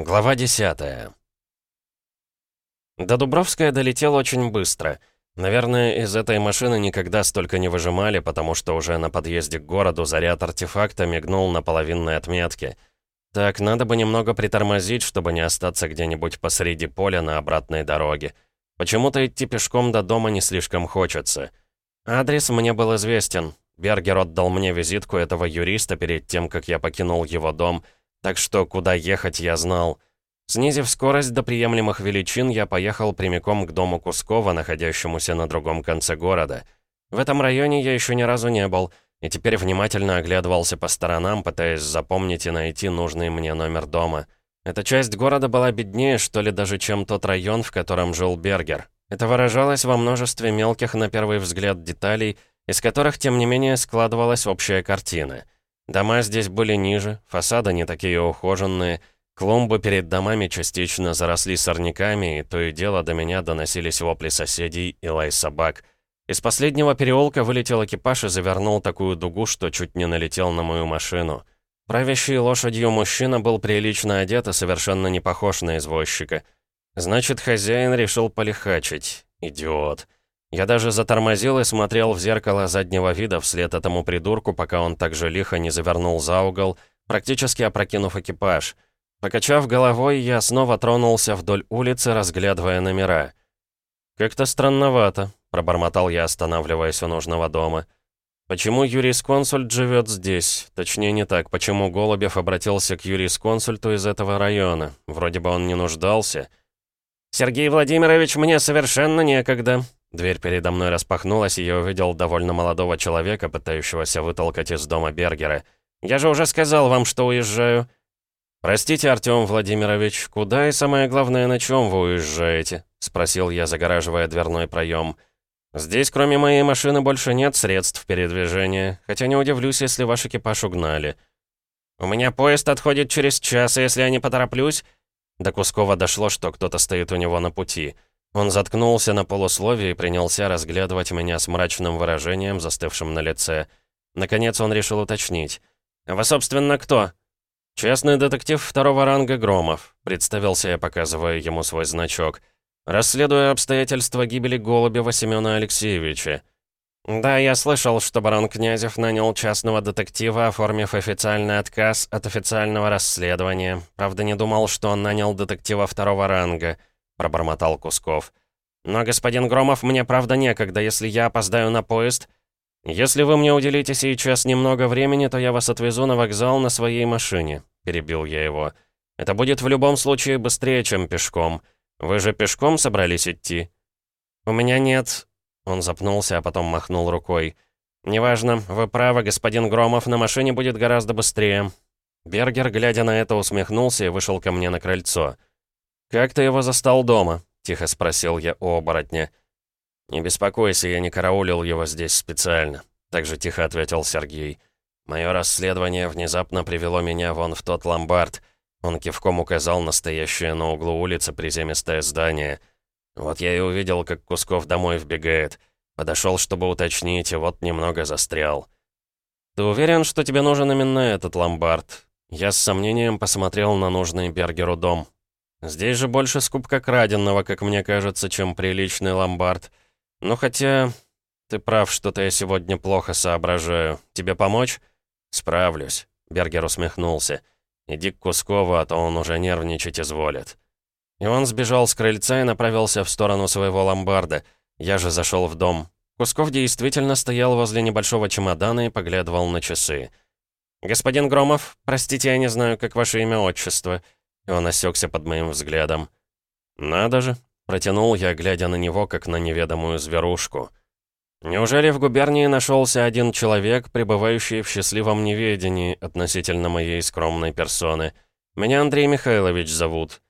Глава 10 До Дубровская долетел очень быстро. Наверное, из этой машины никогда столько не выжимали, потому что уже на подъезде к городу заряд артефакта мигнул на половинной отметке. Так, надо бы немного притормозить, чтобы не остаться где-нибудь посреди поля на обратной дороге. Почему-то идти пешком до дома не слишком хочется. Адрес мне был известен. Бергер отдал мне визитку этого юриста перед тем, как я покинул его дом — так что куда ехать я знал. Снизив скорость до приемлемых величин, я поехал прямиком к дому Кускова, находящемуся на другом конце города. В этом районе я еще ни разу не был, и теперь внимательно оглядывался по сторонам, пытаясь запомнить и найти нужный мне номер дома. Эта часть города была беднее, что ли, даже чем тот район, в котором жил Бергер. Это выражалось во множестве мелких, на первый взгляд, деталей, из которых, тем не менее, складывалась общая картина — Дома здесь были ниже, фасады не такие ухоженные, клумбы перед домами частично заросли сорняками, и то и дело до меня доносились вопли соседей и лай собак. Из последнего переулка вылетел экипаж и завернул такую дугу, что чуть не налетел на мою машину. Правящий лошадью мужчина был прилично одет и совершенно не похож на извозчика. Значит, хозяин решил полихачить. Идиот. Я даже затормозил и смотрел в зеркало заднего вида вслед этому придурку, пока он так же лихо не завернул за угол, практически опрокинув экипаж. Покачав головой, я снова тронулся вдоль улицы, разглядывая номера. «Как-то странновато», — пробормотал я, останавливаясь у нужного дома. «Почему юрисконсульт живет здесь? Точнее, не так. Почему Голубев обратился к юрисконсульту из этого района? Вроде бы он не нуждался». «Сергей Владимирович, мне совершенно некогда», Дверь передо мной распахнулась, и я увидел довольно молодого человека, пытающегося вытолкать из дома Бергера. «Я же уже сказал вам, что уезжаю». «Простите, Артём Владимирович, куда и самое главное, на чем вы уезжаете?» — спросил я, загораживая дверной проем. «Здесь, кроме моей машины, больше нет средств передвижения, хотя не удивлюсь, если ваш экипаж угнали». «У меня поезд отходит через час, если я не потороплюсь...» До Кускова дошло, что кто-то стоит у него на пути — он заткнулся на полусловие и принялся разглядывать меня с мрачным выражением, застывшим на лице. Наконец он решил уточнить. «Вы, собственно, кто?» «Частный детектив второго ранга Громов», — представился я, показывая ему свой значок. «Расследуя обстоятельства гибели Голубева Семена Алексеевича». «Да, я слышал, что барон Князев нанял частного детектива, оформив официальный отказ от официального расследования. Правда, не думал, что он нанял детектива второго ранга» пробормотал Кусков. «Но, господин Громов, мне правда некогда, если я опоздаю на поезд...» «Если вы мне уделите сейчас немного времени, то я вас отвезу на вокзал на своей машине», — перебил я его. «Это будет в любом случае быстрее, чем пешком. Вы же пешком собрались идти?» «У меня нет...» Он запнулся, а потом махнул рукой. «Неважно, вы правы, господин Громов, на машине будет гораздо быстрее». Бергер, глядя на это, усмехнулся и вышел ко мне на крыльцо. «Как ты его застал дома?» — тихо спросил я у оборотня. «Не беспокойся, я не караулил его здесь специально», — также тихо ответил Сергей. «Мое расследование внезапно привело меня вон в тот ломбард». Он кивком указал настоящее на углу улицы приземистое здание. Вот я и увидел, как Кусков домой вбегает. Подошел, чтобы уточнить, и вот немного застрял. «Ты уверен, что тебе нужен именно этот ломбард?» Я с сомнением посмотрел на нужный Бергеру дом. Здесь же больше скупка краденного, как мне кажется, чем приличный ломбард. Ну хотя... Ты прав, что-то я сегодня плохо соображаю. Тебе помочь? Справлюсь. Бергер усмехнулся. Иди к Кускову, а то он уже нервничать изволит. И он сбежал с крыльца и направился в сторону своего ломбарда. Я же зашел в дом. Кусков действительно стоял возле небольшого чемодана и поглядывал на часы. «Господин Громов, простите, я не знаю, как ваше имя-отчество». Он осекся под моим взглядом. «Надо же!» — протянул я, глядя на него, как на неведомую зверушку. «Неужели в губернии нашелся один человек, пребывающий в счастливом неведении относительно моей скромной персоны? Меня Андрей Михайлович зовут».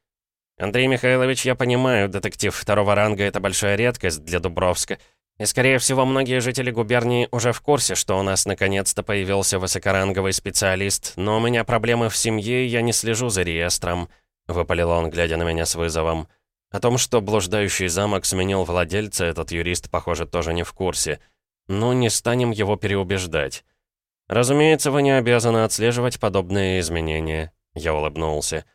«Андрей Михайлович, я понимаю, детектив второго ранга — это большая редкость для Дубровска. И, скорее всего, многие жители губернии уже в курсе, что у нас наконец-то появился высокоранговый специалист, но у меня проблемы в семье, я не слежу за реестром», — выпалил он, глядя на меня с вызовом. О том, что блуждающий замок сменил владельца, этот юрист, похоже, тоже не в курсе. Ну, не станем его переубеждать. «Разумеется, вы не обязаны отслеживать подобные изменения», — я улыбнулся.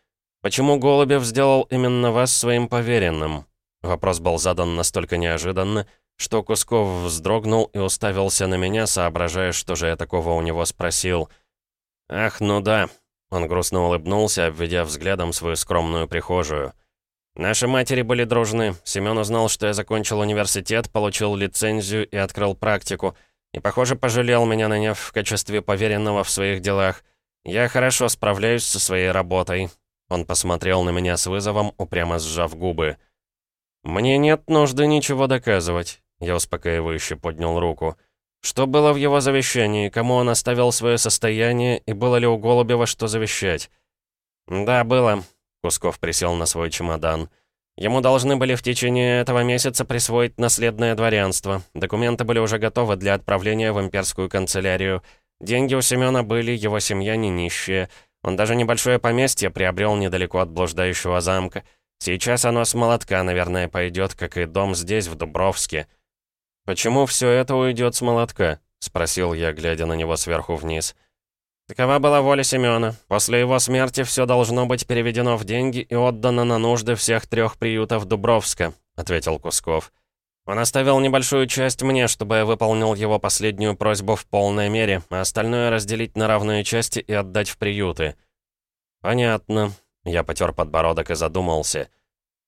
«Почему Голубев сделал именно вас своим поверенным?» Вопрос был задан настолько неожиданно, что Кусков вздрогнул и уставился на меня, соображая, что же я такого у него спросил. «Ах, ну да», — он грустно улыбнулся, обведя взглядом свою скромную прихожую. «Наши матери были дружны. Семён узнал, что я закончил университет, получил лицензию и открыл практику. И, похоже, пожалел меня, наняв в качестве поверенного в своих делах. Я хорошо справляюсь со своей работой». Он посмотрел на меня с вызовом, упрямо сжав губы. «Мне нет нужды ничего доказывать», — я успокаивающе поднял руку. «Что было в его завещании, кому он оставил свое состояние, и было ли у Голубева что завещать?» «Да, было», — Кусков присел на свой чемодан. «Ему должны были в течение этого месяца присвоить наследное дворянство. Документы были уже готовы для отправления в имперскую канцелярию. Деньги у Семёна были, его семья не нищая. Он даже небольшое поместье приобрел недалеко от блуждающего замка». Сейчас оно с молотка, наверное, пойдет, как и дом здесь, в Дубровске. «Почему все это уйдет с молотка?» — спросил я, глядя на него сверху вниз. Такова была воля Семёна. После его смерти все должно быть переведено в деньги и отдано на нужды всех трех приютов Дубровска, ответил Кусков. Он оставил небольшую часть мне, чтобы я выполнил его последнюю просьбу в полной мере, а остальное разделить на равные части и отдать в приюты. Понятно. Я потер подбородок и задумался.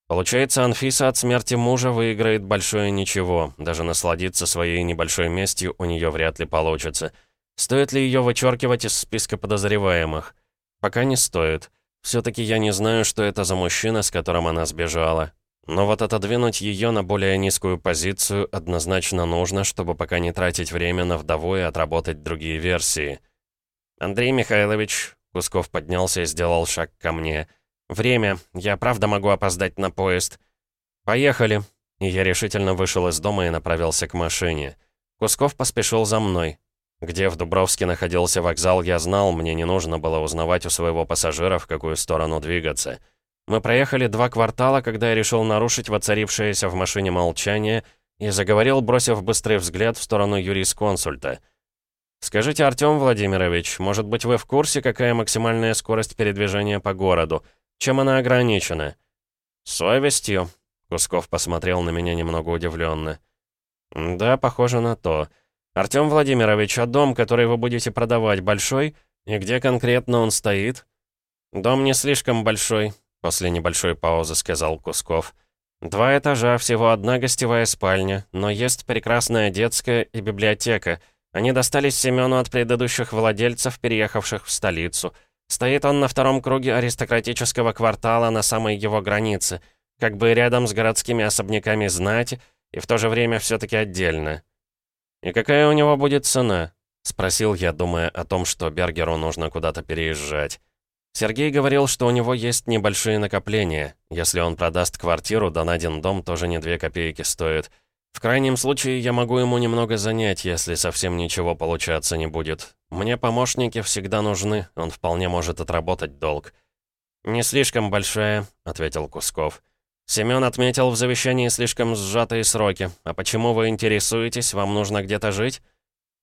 Получается, Анфиса от смерти мужа выиграет большое ничего. Даже насладиться своей небольшой местью у нее вряд ли получится. Стоит ли ее вычеркивать из списка подозреваемых? Пока не стоит. Все-таки я не знаю, что это за мужчина, с которым она сбежала. Но вот отодвинуть ее на более низкую позицию однозначно нужно, чтобы пока не тратить время на вдову и отработать другие версии. «Андрей Михайлович, Кусков поднялся и сделал шаг ко мне. «Время. Я правда могу опоздать на поезд». «Поехали». И я решительно вышел из дома и направился к машине. Кусков поспешил за мной. Где в Дубровске находился вокзал, я знал, мне не нужно было узнавать у своего пассажира, в какую сторону двигаться. Мы проехали два квартала, когда я решил нарушить воцарившееся в машине молчание и заговорил, бросив быстрый взгляд в сторону юрисконсульта — «Скажите, Артём Владимирович, может быть, вы в курсе, какая максимальная скорость передвижения по городу? Чем она ограничена?» «Совестью», — Кусков посмотрел на меня немного удивленно. «Да, похоже на то. Артём Владимирович, а дом, который вы будете продавать, большой? И где конкретно он стоит?» «Дом не слишком большой», — после небольшой паузы сказал Кусков. «Два этажа, всего одна гостевая спальня, но есть прекрасная детская и библиотека — они достались Семену от предыдущих владельцев, переехавших в столицу. Стоит он на втором круге аристократического квартала на самой его границе, как бы рядом с городскими особняками знати, и в то же время все-таки отдельно. «И какая у него будет цена?» — спросил я, думая о том, что Бергеру нужно куда-то переезжать. Сергей говорил, что у него есть небольшие накопления. Если он продаст квартиру, да на один дом тоже не две копейки стоит — в крайнем случае, я могу ему немного занять, если совсем ничего получаться не будет. Мне помощники всегда нужны, он вполне может отработать долг». «Не слишком большая», — ответил Кусков. «Семён отметил в завещании слишком сжатые сроки. А почему вы интересуетесь? Вам нужно где-то жить?»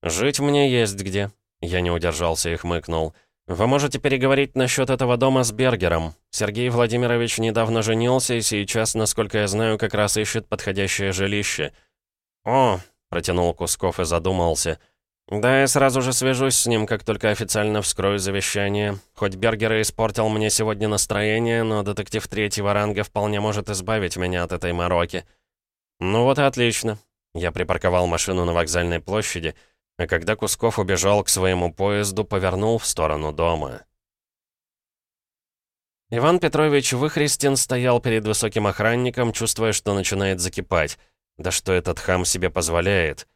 «Жить мне есть где», — я не удержался и хмыкнул. «Вы можете переговорить насчет этого дома с Бергером. Сергей Владимирович недавно женился и сейчас, насколько я знаю, как раз ищет подходящее жилище». «О», — протянул Кусков и задумался. «Да, я сразу же свяжусь с ним, как только официально вскрою завещание. Хоть Бергер и испортил мне сегодня настроение, но детектив третьего ранга вполне может избавить меня от этой мороки». «Ну вот и отлично». Я припарковал машину на вокзальной площади, — а когда Кусков убежал к своему поезду, повернул в сторону дома. Иван Петрович Выхристин стоял перед высоким охранником, чувствуя, что начинает закипать. Да что этот хам себе позволяет?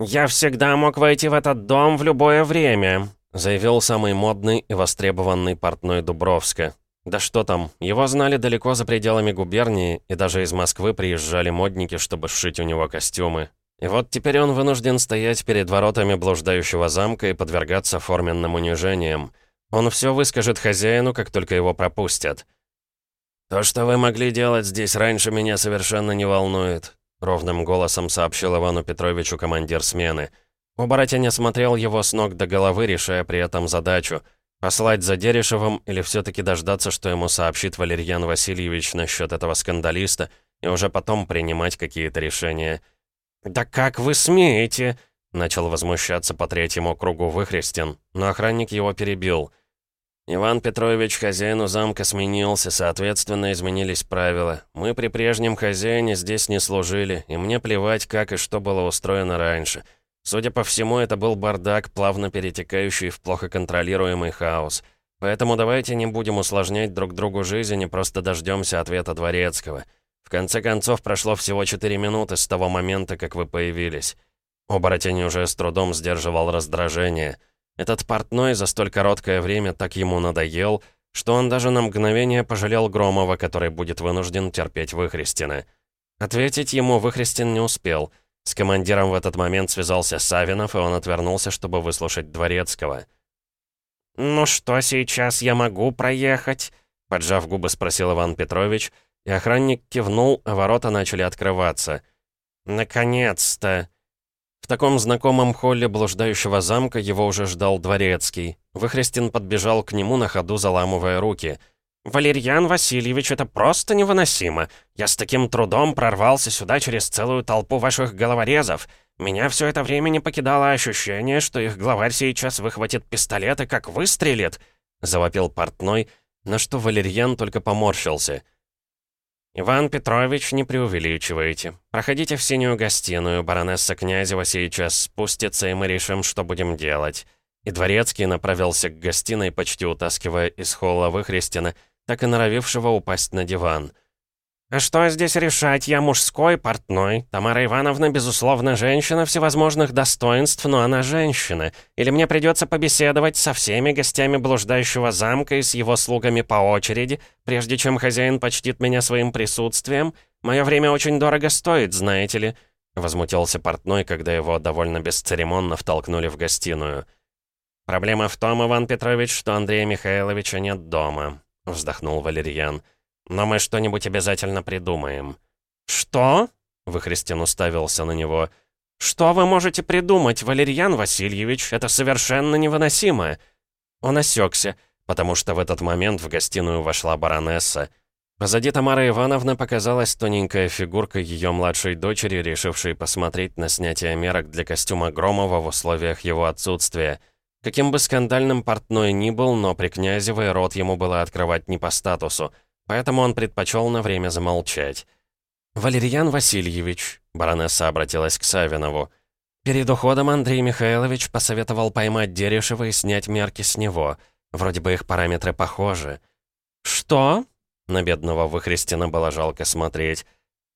«Я всегда мог войти в этот дом в любое время», заявил самый модный и востребованный портной Дубровска. Да что там, его знали далеко за пределами губернии, и даже из Москвы приезжали модники, чтобы сшить у него костюмы. И вот теперь он вынужден стоять перед воротами блуждающего замка и подвергаться форменным унижениям. Он все выскажет хозяину, как только его пропустят. «То, что вы могли делать здесь раньше, меня совершенно не волнует», ровным голосом сообщил Ивану Петровичу командир смены. Оборотень осмотрел его с ног до головы, решая при этом задачу. Послать за Дерешевым или все таки дождаться, что ему сообщит Валерьян Васильевич насчет этого скандалиста, и уже потом принимать какие-то решения. «Да как вы смеете?» — начал возмущаться по третьему кругу Выхрестин, но охранник его перебил. «Иван Петрович хозяину замка сменился, соответственно, изменились правила. Мы при прежнем хозяине здесь не служили, и мне плевать, как и что было устроено раньше». Судя по всему, это был бардак, плавно перетекающий в плохо контролируемый хаос. Поэтому давайте не будем усложнять друг другу жизнь и просто дождемся ответа Дворецкого. В конце концов, прошло всего 4 минуты с того момента, как вы появились. Оборотень уже с трудом сдерживал раздражение. Этот портной за столь короткое время так ему надоел, что он даже на мгновение пожалел Громова, который будет вынужден терпеть Выхрестина. Ответить ему Выхрестин не успел — с командиром в этот момент связался Савинов, и он отвернулся, чтобы выслушать Дворецкого. «Ну что, сейчас я могу проехать?» Поджав губы, спросил Иван Петрович, и охранник кивнул, а ворота начали открываться. «Наконец-то!» В таком знакомом холле блуждающего замка его уже ждал Дворецкий. Выхрестин подбежал к нему на ходу, заламывая руки — «Валерьян Васильевич, это просто невыносимо. Я с таким трудом прорвался сюда через целую толпу ваших головорезов. Меня все это время не покидало ощущение, что их главарь сейчас выхватит пистолет и как выстрелит», — завопил портной, на что Валерьян только поморщился. «Иван Петрович, не преувеличивайте. Проходите в синюю гостиную, баронесса Князева сейчас спустится, и мы решим, что будем делать». И Дворецкий направился к гостиной, почти утаскивая из холла Выхрестина, так и норовившего упасть на диван. «А что здесь решать? Я мужской, портной. Тамара Ивановна, безусловно, женщина всевозможных достоинств, но она женщина. Или мне придется побеседовать со всеми гостями блуждающего замка и с его слугами по очереди, прежде чем хозяин почтит меня своим присутствием? Мое время очень дорого стоит, знаете ли». Возмутился портной, когда его довольно бесцеремонно втолкнули в гостиную. «Проблема в том, Иван Петрович, что Андрея Михайловича нет дома», — вздохнул Валерьян. «Но мы что-нибудь обязательно придумаем». «Что?» — Выхрестин уставился на него. «Что вы можете придумать, Валерьян Васильевич? Это совершенно невыносимо!» Он осекся, потому что в этот момент в гостиную вошла баронесса. Позади Тамары Ивановны показалась тоненькая фигурка ее младшей дочери, решившей посмотреть на снятие мерок для костюма Громова в условиях его отсутствия — Каким бы скандальным портной ни был, но при Князевой рот ему было открывать не по статусу, поэтому он предпочел на время замолчать. «Валерьян Васильевич», — баронесса обратилась к Савинову, «перед уходом Андрей Михайлович посоветовал поймать Дерешева и снять мерки с него. Вроде бы их параметры похожи». «Что?» — на бедного Выхрестина было жалко смотреть.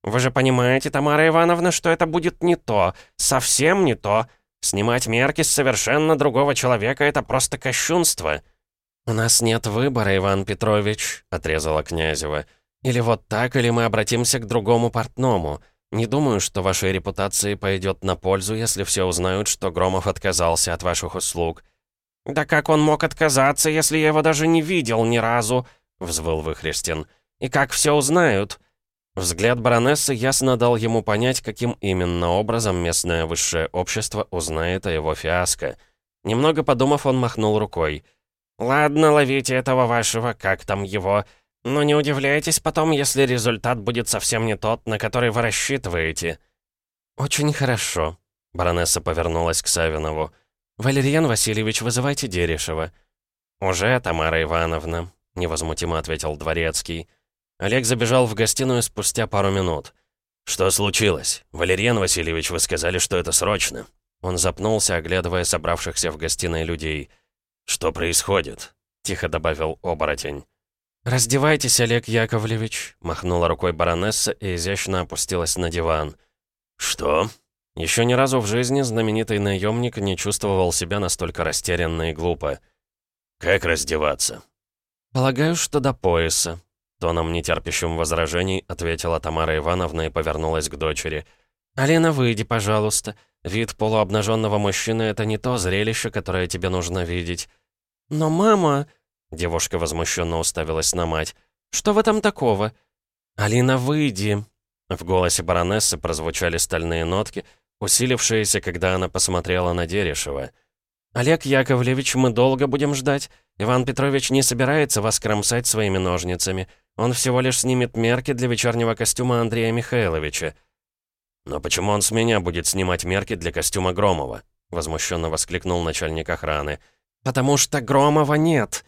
«Вы же понимаете, Тамара Ивановна, что это будет не то, совсем не то». Снимать мерки с совершенно другого человека — это просто кощунство». «У нас нет выбора, Иван Петрович», — отрезала Князева. «Или вот так, или мы обратимся к другому портному. Не думаю, что вашей репутации пойдет на пользу, если все узнают, что Громов отказался от ваших услуг». «Да как он мог отказаться, если я его даже не видел ни разу?» — взвыл Выхрестин. «И как все узнают?» Взгляд баронессы ясно дал ему понять, каким именно образом местное высшее общество узнает о его фиаско. Немного подумав, он махнул рукой. «Ладно, ловите этого вашего, как там его. Но не удивляйтесь потом, если результат будет совсем не тот, на который вы рассчитываете». «Очень хорошо», — баронесса повернулась к Савинову. «Валерьян Васильевич, вызывайте Дерешева». «Уже, Тамара Ивановна», — невозмутимо ответил Дворецкий. Олег забежал в гостиную спустя пару минут. «Что случилось? Валерьян Васильевич, вы сказали, что это срочно». Он запнулся, оглядывая собравшихся в гостиной людей. «Что происходит?» — тихо добавил оборотень. «Раздевайтесь, Олег Яковлевич», — махнула рукой баронесса и изящно опустилась на диван. «Что?» Еще ни разу в жизни знаменитый наемник не чувствовал себя настолько растерянно и глупо. «Как раздеваться?» «Полагаю, что до пояса», Тоном, нетерпящим возражений, ответила Тамара Ивановна и повернулась к дочери. «Алина, выйди, пожалуйста. Вид полуобнаженного мужчины — это не то зрелище, которое тебе нужно видеть». «Но мама...» — девушка возмущенно уставилась на мать. «Что в этом такого?» «Алина, выйди!» В голосе баронессы прозвучали стальные нотки, усилившиеся, когда она посмотрела на Дерешева. «Олег Яковлевич, мы долго будем ждать? Иван Петрович не собирается вас кромсать своими ножницами. Он всего лишь снимет мерки для вечернего костюма Андрея Михайловича». «Но почему он с меня будет снимать мерки для костюма Громова?» Возмущенно воскликнул начальник охраны. «Потому что Громова нет!»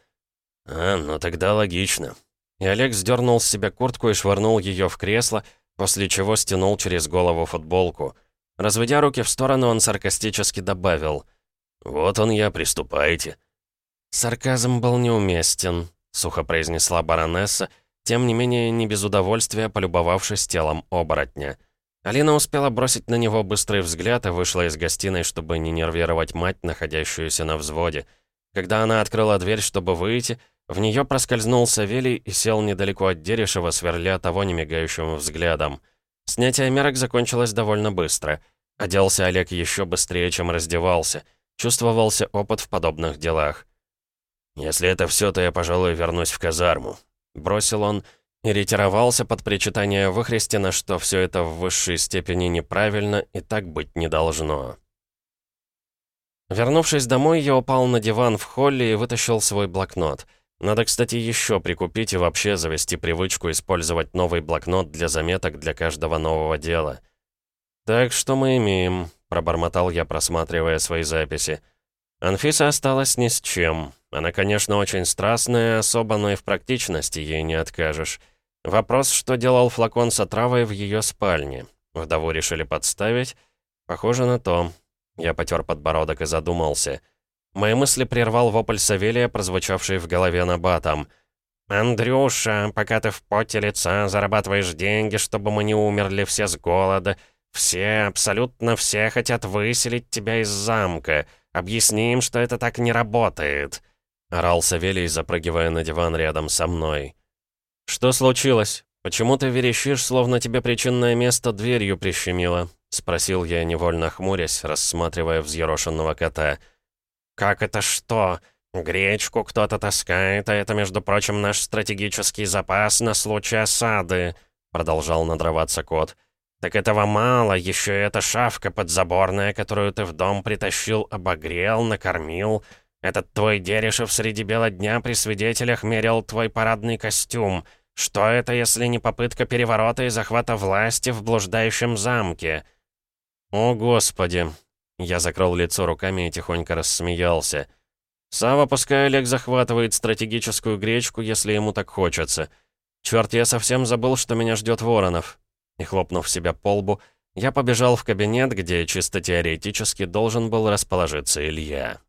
«А, ну тогда логично». И Олег сдернул с себя куртку и швырнул ее в кресло, после чего стянул через голову футболку. Разведя руки в сторону, он саркастически добавил. «Вот он я, приступайте». Сарказм был неуместен, сухо произнесла баронесса, тем не менее не без удовольствия полюбовавшись телом оборотня. Алина успела бросить на него быстрый взгляд и вышла из гостиной, чтобы не нервировать мать, находящуюся на взводе. Когда она открыла дверь, чтобы выйти, в нее проскользнул Савелий и сел недалеко от Дерешева, сверля того немигающим взглядом. Снятие мерок закончилось довольно быстро. Оделся Олег еще быстрее, чем раздевался. Чувствовался опыт в подобных делах. «Если это все, то я, пожалуй, вернусь в казарму», — бросил он, — и ретировался под причитание Выхристина, что все это в высшей степени неправильно и так быть не должно. Вернувшись домой, я упал на диван в холле и вытащил свой блокнот. Надо, кстати, еще прикупить и вообще завести привычку использовать новый блокнот для заметок для каждого нового дела. «Так, что мы имеем?» — пробормотал я, просматривая свои записи. Анфиса осталась ни с чем. Она, конечно, очень страстная особа, но и в практичности ей не откажешь. Вопрос, что делал флакон с отравой в ее спальне. Вдову решили подставить? Похоже на то. Я потер подбородок и задумался. Мои мысли прервал вопль Савелия, прозвучавший в голове набатом. «Андрюша, пока ты в поте лица зарабатываешь деньги, чтобы мы не умерли все с голода, все, абсолютно все хотят выселить тебя из замка. Объясни им, что это так не работает», — орал Савелий, запрыгивая на диван рядом со мной. «Что случилось? Почему ты верещишь, словно тебе причинное место дверью прищемило?» — спросил я, невольно хмурясь, рассматривая взъерошенного кота. «Как это что? Гречку кто-то таскает, а это, между прочим, наш стратегический запас на случай осады», — продолжал надрываться кот. «Так этого мало, еще и эта шавка подзаборная, которую ты в дом притащил, обогрел, накормил». Этот твой Дерешев среди бела дня при свидетелях мерил твой парадный костюм. Что это, если не попытка переворота и захвата власти в блуждающем замке?» «О, Господи!» Я закрыл лицо руками и тихонько рассмеялся. «Сава, пускай Олег захватывает стратегическую гречку, если ему так хочется. Черт, я совсем забыл, что меня ждет Воронов». И хлопнув себя по лбу, я побежал в кабинет, где чисто теоретически должен был расположиться Илья.